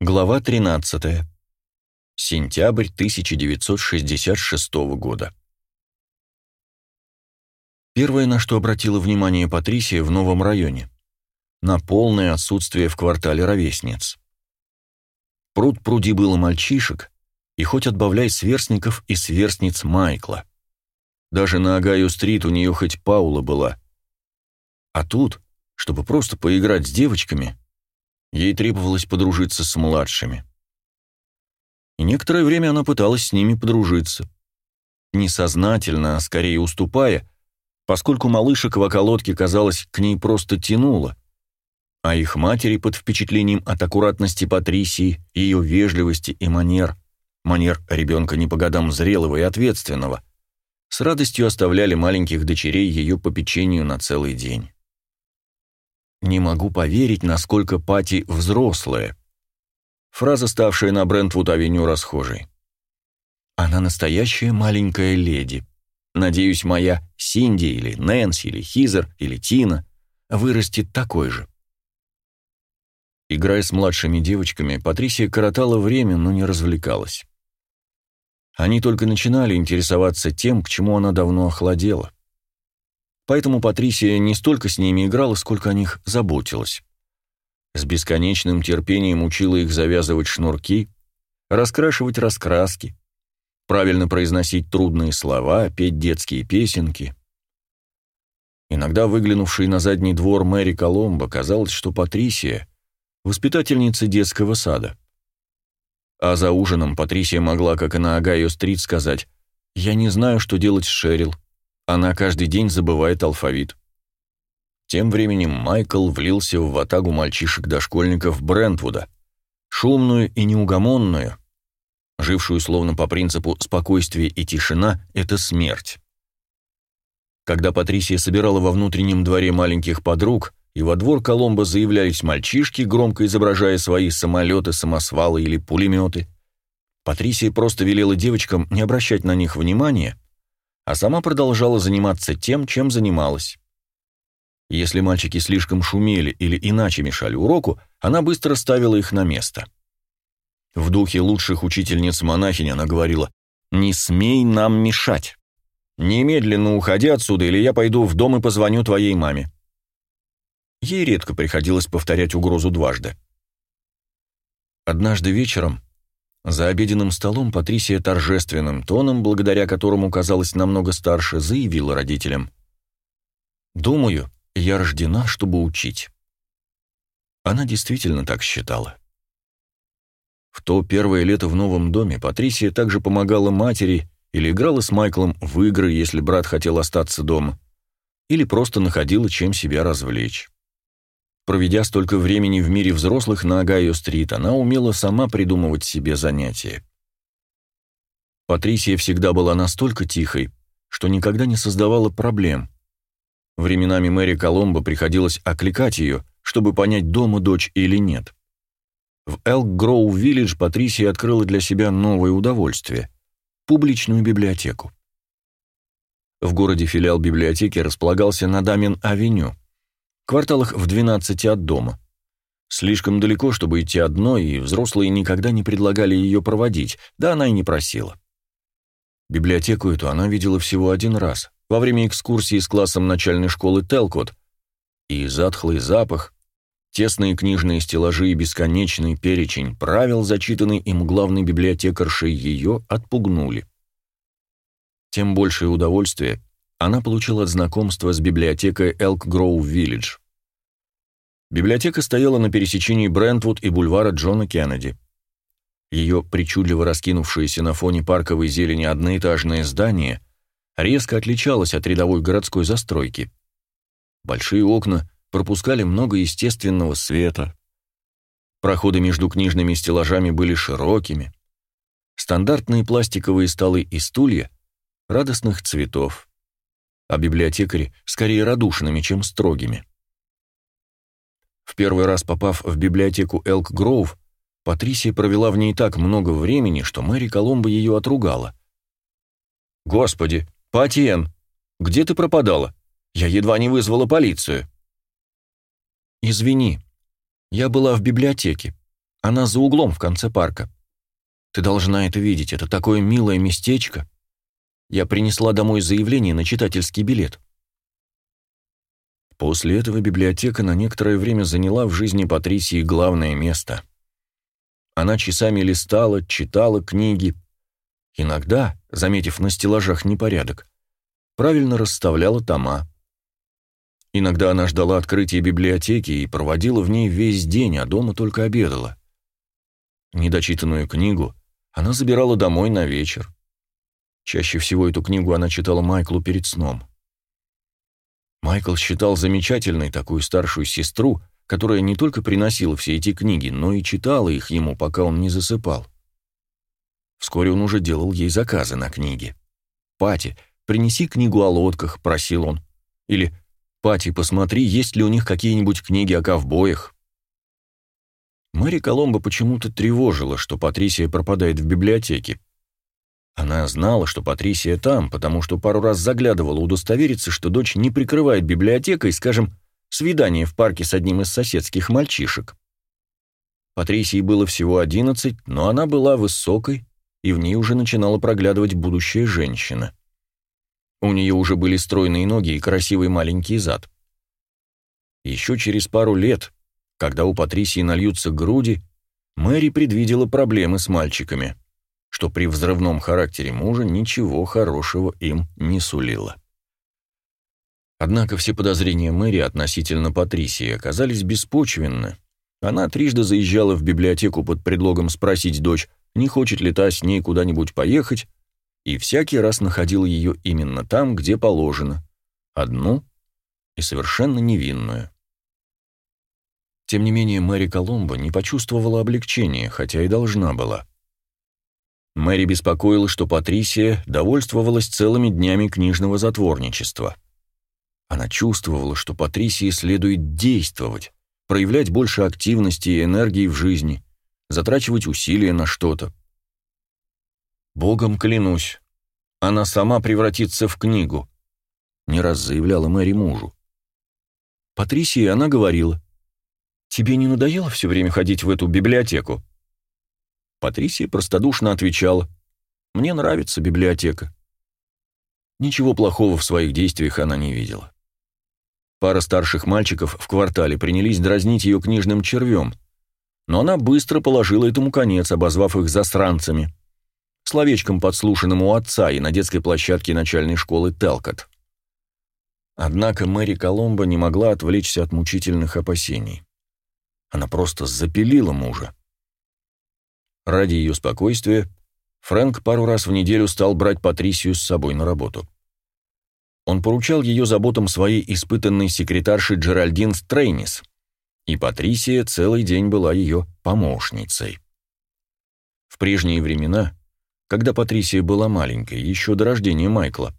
Глава 13. Сентябрь 1966 года. Первое, на что обратила внимание Патрисия в новом районе – на полное отсутствие в квартале ровесниц. Пруд пруди было мальчишек, и хоть отбавляй сверстников и сверстниц Майкла. Даже на Агаю-стрит у нее хоть Паула была. А тут, чтобы просто поиграть с девочками – Ей требовалось подружиться с младшими. И некоторое время она пыталась с ними подружиться. Несознательно, а скорее уступая, поскольку малышек в околотке, казалось, к ней просто тянуло, а их матери под впечатлением от аккуратности Патрисии, ее вежливости и манер, манер ребенка не по годам зрелого и ответственного, с радостью оставляли маленьких дочерей ее попечению на целый день. «Не могу поверить, насколько Пати взрослая». Фраза, ставшая на Брентвуд-авеню расхожей. «Она настоящая маленькая леди. Надеюсь, моя Синди или Нэнси или Хизер или Тина вырастет такой же». Играя с младшими девочками, Патрисия коротала время, но не развлекалась. Они только начинали интересоваться тем, к чему она давно охладела. Поэтому Патрисия не столько с ними играла, сколько о них заботилась. С бесконечным терпением учила их завязывать шнурки, раскрашивать раскраски, правильно произносить трудные слова, петь детские песенки. Иногда выглянувший на задний двор Мэри Коломбо казалось, что Патрисия — воспитательница детского сада. А за ужином Патрисия могла, как и на Агайо-стрит, сказать «Я не знаю, что делать с Шерил. Она каждый день забывает алфавит. Тем временем Майкл влился в ватагу мальчишек-дошкольников Брентвуда, шумную и неугомонную, жившую словно по принципу «спокойствие и тишина – это смерть». Когда Патрисия собирала во внутреннем дворе маленьких подруг, и во двор Коломбо заявлялись мальчишки, громко изображая свои самолеты, самосвалы или пулеметы, Патрисия просто велела девочкам не обращать на них внимания а сама продолжала заниматься тем, чем занималась. Если мальчики слишком шумели или иначе мешали уроку, она быстро ставила их на место. В духе лучших учительниц монахинь она говорила «Не смей нам мешать! Немедленно уходи отсюда, или я пойду в дом и позвоню твоей маме». Ей редко приходилось повторять угрозу дважды. Однажды вечером за обеденным столом Патрисия торжественным тоном, благодаря которому казалась намного старше, заявила родителям. «Думаю, я рождена, чтобы учить». Она действительно так считала. В то первое лето в новом доме Патрисия также помогала матери или играла с Майклом в игры, если брат хотел остаться дома, или просто находила чем себя развлечь. Проведя столько времени в мире взрослых на Огайо-стрит, она умела сама придумывать себе занятия. Патрисия всегда была настолько тихой, что никогда не создавала проблем. Временами Мэри Коломбо приходилось окликать ее, чтобы понять, дома дочь или нет. В Элк Гроу Виллидж Патрисия открыла для себя новое удовольствие – публичную библиотеку. В городе филиал библиотеки располагался на Дамин-авеню – кварталах в 12 от дома. Слишком далеко, чтобы идти одной, и взрослые никогда не предлагали ее проводить, да она и не просила. Библиотеку эту она видела всего один раз, во время экскурсии с классом начальной школы Телкот, и затхлый запах, тесные книжные стеллажи и бесконечный перечень правил, зачитанный им главной библиотекаршей, ее отпугнули. Тем большее удовольствие она получила от знакомства с библиотекой Элк Гроув Виллидж. Библиотека стояла на пересечении Брентвуд и бульвара Джона Кеннеди. Ее причудливо раскинувшееся на фоне парковой зелени одноэтажное здание резко отличалось от рядовой городской застройки. Большие окна пропускали много естественного света. Проходы между книжными стеллажами были широкими. Стандартные пластиковые столы и стулья радостных цветов а библиотекари скорее радушными, чем строгими. В первый раз попав в библиотеку Элк Гроув, Патрисия провела в ней так много времени, что Мэри Коломбо ее отругала. «Господи, Патиен, где ты пропадала? Я едва не вызвала полицию». «Извини, я была в библиотеке», Она за углом в конце парка. Ты должна это видеть, это такое милое местечко. Я принесла домой заявление на читательский билет. После этого библиотека на некоторое время заняла в жизни Патрисии главное место. Она часами листала, читала книги. Иногда, заметив на стеллажах непорядок, правильно расставляла тома. Иногда она ждала открытия библиотеки и проводила в ней весь день, а дома только обедала. Недочитанную книгу она забирала домой на вечер. Чаще всего эту книгу она читала Майклу перед сном. Майкл считал замечательной такую старшую сестру, которая не только приносила все эти книги, но и читала их ему, пока он не засыпал. Вскоре он уже делал ей заказы на книги. «Пати, принеси книгу о лодках», — просил он. Или «Пати, посмотри, есть ли у них какие-нибудь книги о ковбоях». Мэри Коломбо почему-то тревожила, что Патрисия пропадает в библиотеке. Она знала, что Патрисия там, потому что пару раз заглядывала удостовериться, что дочь не прикрывает библиотекой, скажем, свидание в парке с одним из соседских мальчишек. Патрисии было всего одиннадцать, но она была высокой, и в ней уже начинала проглядывать будущая женщина. У нее уже были стройные ноги и красивый маленький зад. Еще через пару лет, когда у Патрисии нальются груди, Мэри предвидела проблемы с мальчиками что при взрывном характере мужа ничего хорошего им не сулило. Однако все подозрения Мэри относительно Патрисии оказались беспочвенны. Она трижды заезжала в библиотеку под предлогом спросить дочь, не хочет ли та с ней куда-нибудь поехать, и всякий раз находила ее именно там, где положено, одну и совершенно невинную. Тем не менее, Мэри Коломбо не почувствовала облегчения, хотя и должна была. Мэри беспокоила, что Патрисия довольствовалась целыми днями книжного затворничества. Она чувствовала, что Патрисии следует действовать, проявлять больше активности и энергии в жизни, затрачивать усилия на что-то. «Богом клянусь, она сама превратится в книгу», — не раз заявляла Мэри мужу. Патрисии она говорила, «Тебе не надоело все время ходить в эту библиотеку?» Патрисия простодушно отвечала, «Мне нравится библиотека». Ничего плохого в своих действиях она не видела. Пара старших мальчиков в квартале принялись дразнить ее книжным червем, но она быстро положила этому конец, обозвав их засранцами, словечком, подслушанным у отца и на детской площадке начальной школы Телкот. Однако Мэри Коломбо не могла отвлечься от мучительных опасений. Она просто запилила мужа. Ради ее спокойствия Фрэнк пару раз в неделю стал брать Патрисию с собой на работу. Он поручал ее заботам своей испытанной секретарши Джеральдин Стрейнис, и Патрисия целый день была ее помощницей. В прежние времена, когда Патрисия была маленькой, еще до рождения Майкла,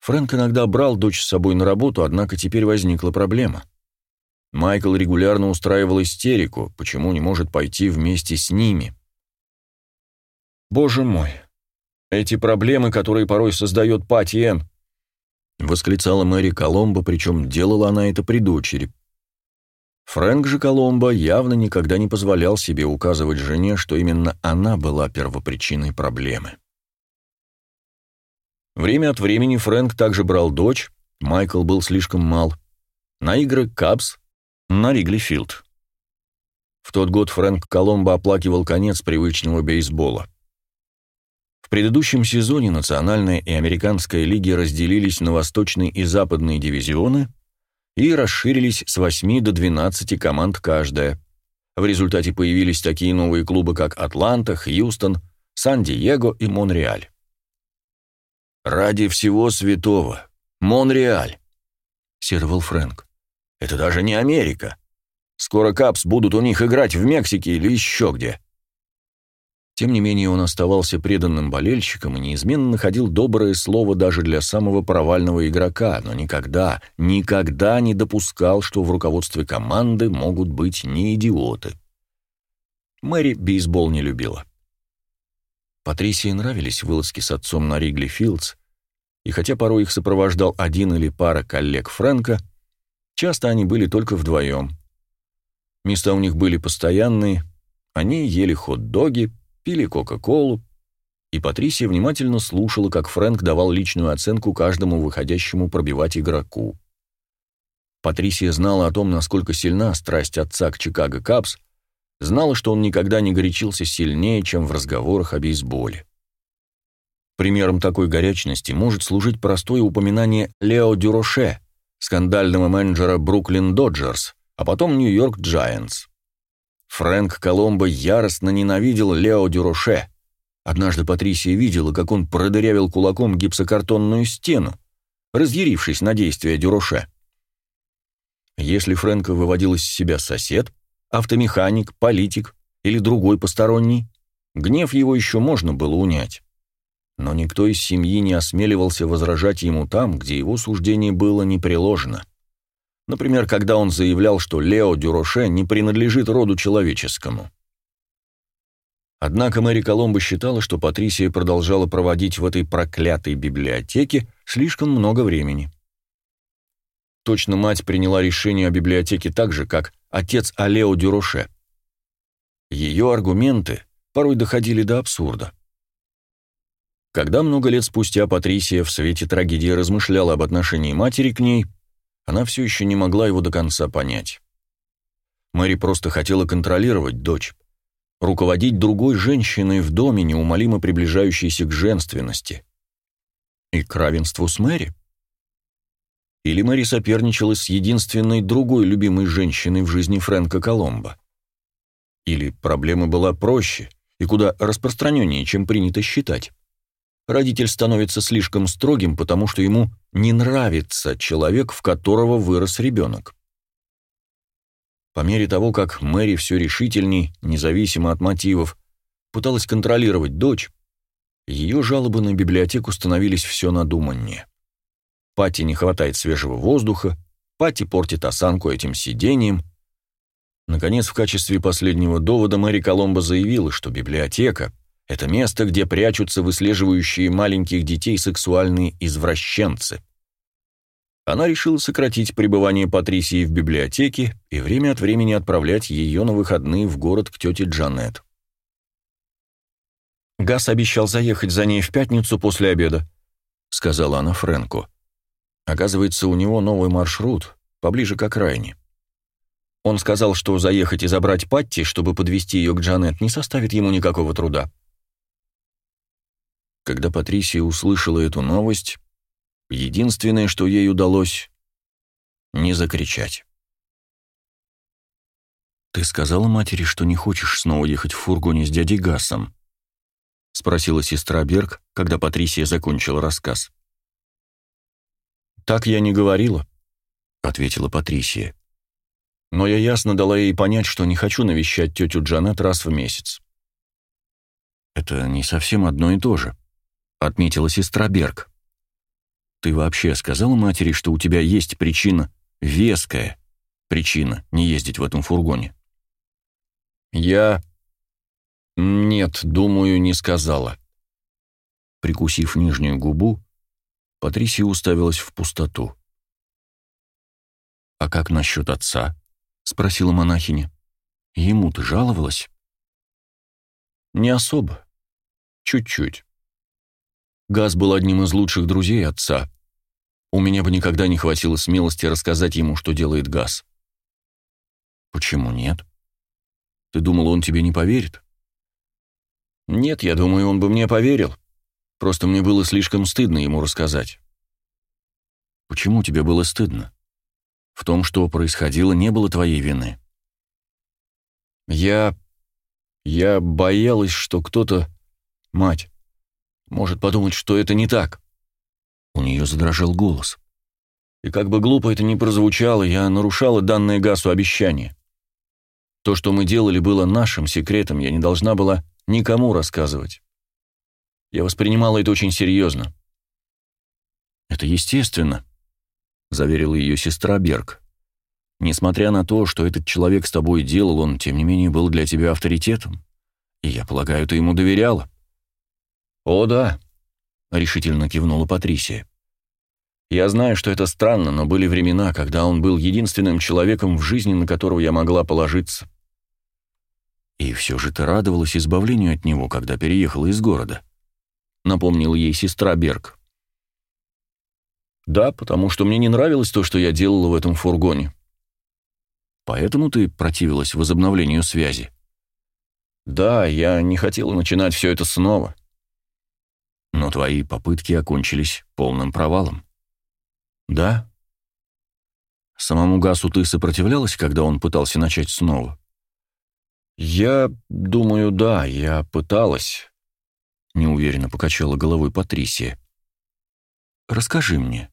Фрэнк иногда брал дочь с собой на работу, однако теперь возникла проблема. Майкл регулярно устраивал истерику, почему не может пойти вместе с ними. Боже мой, эти проблемы, которые порой создает Пати Энн, восклицала Мэри Коломбо, причем делала она это при дочери. Фрэнк же Коломбо явно никогда не позволял себе указывать жене, что именно она была первопричиной проблемы. Время от времени Фрэнк также брал дочь, Майкл был слишком мал, на игры Кабс на Риглифилд. В тот год Фрэнк Коломбо оплакивал конец привычного бейсбола. В предыдущем сезоне национальная и американская лиги разделились на восточные и западные дивизионы и расширились с 8 до 12 команд каждая. В результате появились такие новые клубы, как Атланта, Хьюстон, Сан-Диего и Монреаль. «Ради всего святого! Монреаль!» — сетовал Фрэнк. «Это даже не Америка. Скоро Капс будут у них играть в Мексике или еще где. Тем не менее, он оставался преданным болельщиком и неизменно находил доброе слово даже для самого провального игрока, но никогда, никогда не допускал, что в руководстве команды могут быть не идиоты. Мэри бейсбол не любила. Патрисии нравились вылазки с отцом на Ригли Филдс, и хотя порой их сопровождал один или пара коллег Фрэнка, часто они были только вдвоем. Места у них были постоянные — Они ели хот-доги, пили кока-колу, и Патрисия внимательно слушала, как Фрэнк давал личную оценку каждому выходящему пробивать игроку. Патрисия знала о том, насколько сильна страсть отца к Чикаго Капс, знала, что он никогда не горячился сильнее, чем в разговорах о бейсболе. Примером такой горячности может служить простое упоминание Лео Дюроше, скандального менеджера Бруклин Доджерс, а потом Нью-Йорк Джайантс. Фрэнк Коломбо яростно ненавидел Лео Дюроше. Однажды Патрисия видела, как он продырявил кулаком гипсокартонную стену, разъярившись на действия Дюроше. Если Фрэнка выводил из себя сосед, автомеханик, политик или другой посторонний, гнев его еще можно было унять. Но никто из семьи не осмеливался возражать ему там, где его суждение было непреложно. Например, когда он заявлял, что Лео Дюроше не принадлежит роду человеческому. Однако Мэри Коломбо считала, что Патрисия продолжала проводить в этой проклятой библиотеке слишком много времени. Точно мать приняла решение о библиотеке так же, как отец Алео Дюроше. Ее аргументы порой доходили до абсурда. Когда много лет спустя Патрисия в свете трагедии размышляла об отношении матери к ней, она все еще не могла его до конца понять. Мэри просто хотела контролировать дочь, руководить другой женщиной в доме, неумолимо приближающейся к женственности. И к равенству с Мэри. Или Мэри соперничала с единственной другой любимой женщиной в жизни Фрэнка Коломбо. Или проблема была проще и куда распространеннее, чем принято считать. Родитель становится слишком строгим, потому что ему не нравится человек, в которого вырос ребенок. По мере того, как Мэри все решительней, независимо от мотивов, пыталась контролировать дочь, ее жалобы на библиотеку становились все надуманнее. Пати не хватает свежего воздуха, Пати портит осанку этим сидением. Наконец, в качестве последнего довода Мэри Коломбо заявила, что библиотека — это место, где прячутся выслеживающие маленьких детей сексуальные извращенцы. Она решила сократить пребывание Патрисии в библиотеке и время от времени отправлять ее на выходные в город к тете Джанет. «Гас обещал заехать за ней в пятницу после обеда», — сказала она Фрэнку. Оказывается, у него новый маршрут, поближе к окраине. Он сказал, что заехать и забрать Патти, чтобы подвести ее к Джанет, не составит ему никакого труда. Когда Патрисия услышала эту новость, единственное, что ей удалось — не закричать. «Ты сказала матери, что не хочешь снова ехать в фургоне с дядей Гасом?» — спросила сестра Берг, когда Патрисия закончила рассказ. «Так я не говорила», — ответила Патрисия. «Но я ясно дала ей понять, что не хочу навещать тетю Джанет раз в месяц». «Это не совсем одно и то же», — отметила сестра Берг. «Ты вообще сказала матери, что у тебя есть причина, веская причина, не ездить в этом фургоне?» «Я...» «Нет, думаю, не сказала». Прикусив нижнюю губу, Патрисия уставилась в пустоту. «А как насчет отца?» — спросила монахиня. «Ему ты жаловалась?» «Не особо. Чуть-чуть. Газ был одним из лучших друзей отца. У меня бы никогда не хватило смелости рассказать ему, что делает Газ». «Почему нет? Ты думала, он тебе не поверит?» «Нет, я думаю, он бы мне поверил. Просто мне было слишком стыдно ему рассказать. Почему тебе было стыдно? В том, что происходило, не было твоей вины. Я... я боялась, что кто-то... Мать может подумать, что это не так. У нее задрожал голос. И как бы глупо это ни прозвучало, я нарушала данное Гасу обещание. То, что мы делали, было нашим секретом, я не должна была никому рассказывать. Я воспринимала это очень серьезно. «Это естественно», — заверила ее сестра Берг. «Несмотря на то, что этот человек с тобой делал, он, тем не менее, был для тебя авторитетом. И я полагаю, ты ему доверяла». «О, да», — решительно кивнула Патрисия. «Я знаю, что это странно, но были времена, когда он был единственным человеком в жизни, на которого я могла положиться». И все же ты радовалась избавлению от него, когда переехала из города. Напомнила ей сестра Берг. Да, потому что мне не нравилось то, что я делала в этом фургоне. Поэтому ты противилась возобновлению связи. Да, я не хотела начинать все это снова. Но твои попытки окончились полным провалом. Да? Самому Гасу ты сопротивлялась, когда он пытался начать снова? Я думаю, да, я пыталась. Неуверенно покачала головой Патрисия. Расскажи мне.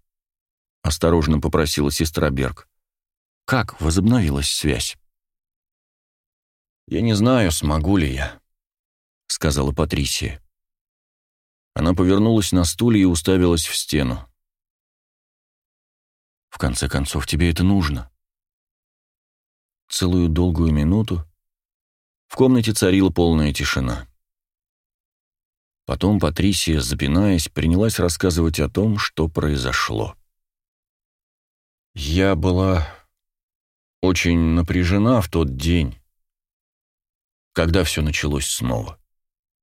Осторожно попросила сестра Берг. Как возобновилась связь? «Я не знаю, смогу ли я», — сказала Патрисия. Она повернулась на стуле и уставилась в стену. «В конце концов, тебе это нужно». Целую долгую минуту в комнате царила полная тишина. Потом Патрисия, запинаясь, принялась рассказывать о том, что произошло. «Я была очень напряжена в тот день, когда все началось снова.